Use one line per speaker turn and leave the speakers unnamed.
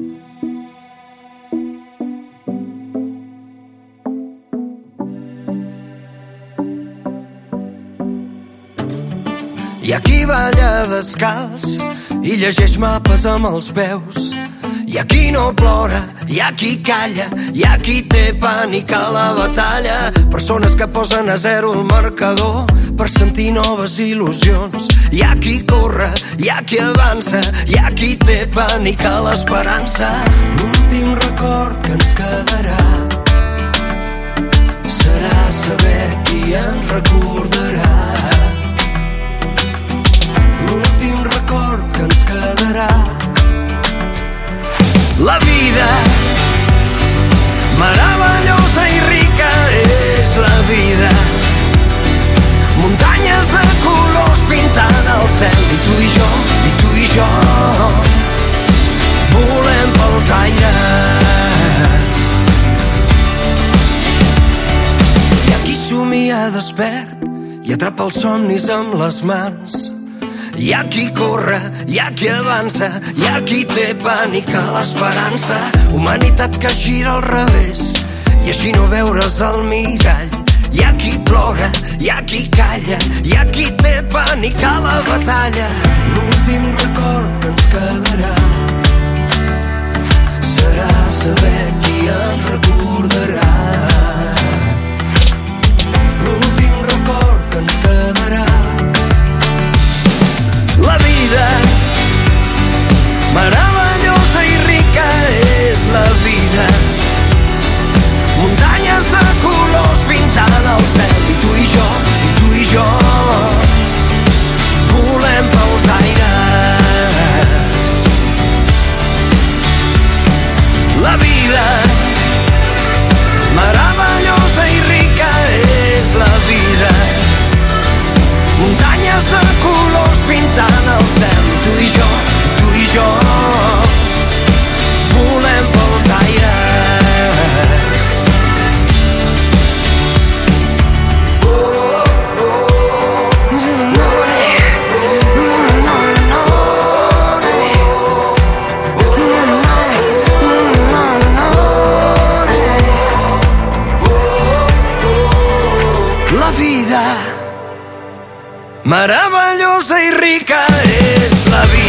Hi ha qui balla descalç i llegeix mapes amb els peus. Hi ha qui no plora, hi ha qui calla, hi ha qui té pànic a la batalla. Persones que posen a zero el marcador per sentir noves il·lusions. Hi ha qui corre, hi ha qui avança, hi ha qui té pànic a l'esperança. L'últim record que ens quedarà serà saber qui ens recordarà. La vida meravellosa i rica és la vida. Muntanyes de colors pintant el cel. I tu i jo, i tu i jo volem pels aires. Hi ha qui somia despert i atrapa els somnis amb les mans hi ha qui corre, hi ha qui avança, hi ha qui té pànic a l'esperança. Humanitat que gira al revés i així no veure's al mirall. Hi ha qui plora, hi ha qui calla, hi ha qui té pànic a la batalla. L'últim record vida. meravellosa i rica és la vida.